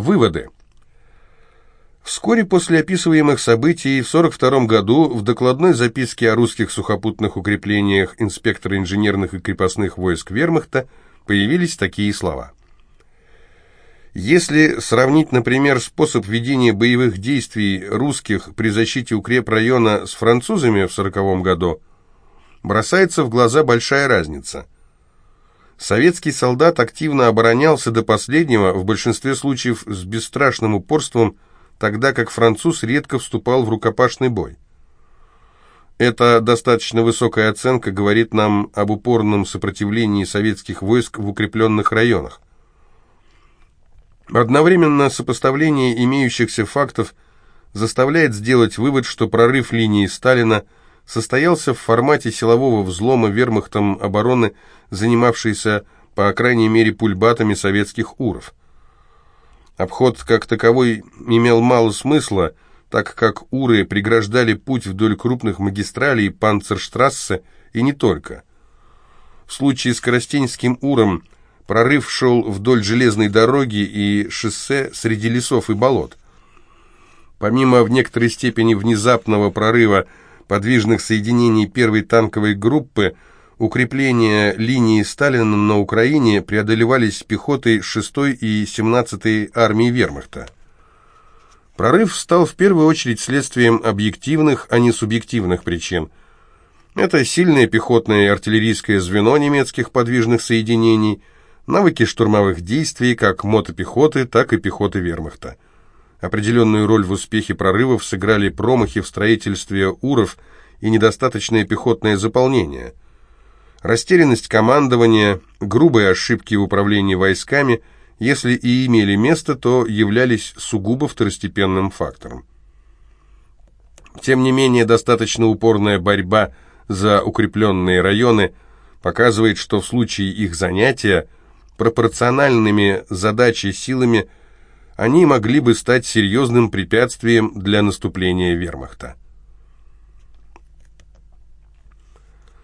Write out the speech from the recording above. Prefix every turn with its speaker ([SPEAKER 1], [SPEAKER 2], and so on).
[SPEAKER 1] Выводы. Вскоре после описываемых событий в 1942 году в докладной записке о русских сухопутных укреплениях инспектора инженерных и крепостных войск вермахта появились такие слова. Если сравнить, например, способ ведения боевых действий русских при защите укрепрайона с французами в 1940 году, бросается в глаза большая разница – Советский солдат активно оборонялся до последнего, в большинстве случаев с бесстрашным упорством, тогда как француз редко вступал в рукопашный бой. Эта достаточно высокая оценка говорит нам об упорном сопротивлении советских войск в укрепленных районах. Одновременно сопоставление имеющихся фактов заставляет сделать вывод, что прорыв линии Сталина – состоялся в формате силового взлома вермахтом обороны, занимавшейся, по крайней мере, пульбатами советских уров. Обход как таковой имел мало смысла, так как уры преграждали путь вдоль крупных магистралей Панцерштрассе и не только. В случае с Коростенским уром прорыв шел вдоль железной дороги и шоссе среди лесов и болот. Помимо в некоторой степени внезапного прорыва подвижных соединений первой танковой группы укрепления линии Сталина на Украине преодолевались пехотой 6-й и 17-й армии вермахта. Прорыв стал в первую очередь следствием объективных, а не субъективных причин. Это сильное пехотное и артиллерийское звено немецких подвижных соединений, навыки штурмовых действий как мотопехоты, так и пехоты вермахта. Определенную роль в успехе прорывов сыграли промахи в строительстве УРов и недостаточное пехотное заполнение. Растерянность командования, грубые ошибки в управлении войсками, если и имели место, то являлись сугубо второстепенным фактором. Тем не менее, достаточно упорная борьба за укрепленные районы показывает, что в случае их занятия пропорциональными задачей силами – они могли бы стать серьезным препятствием для наступления вермахта.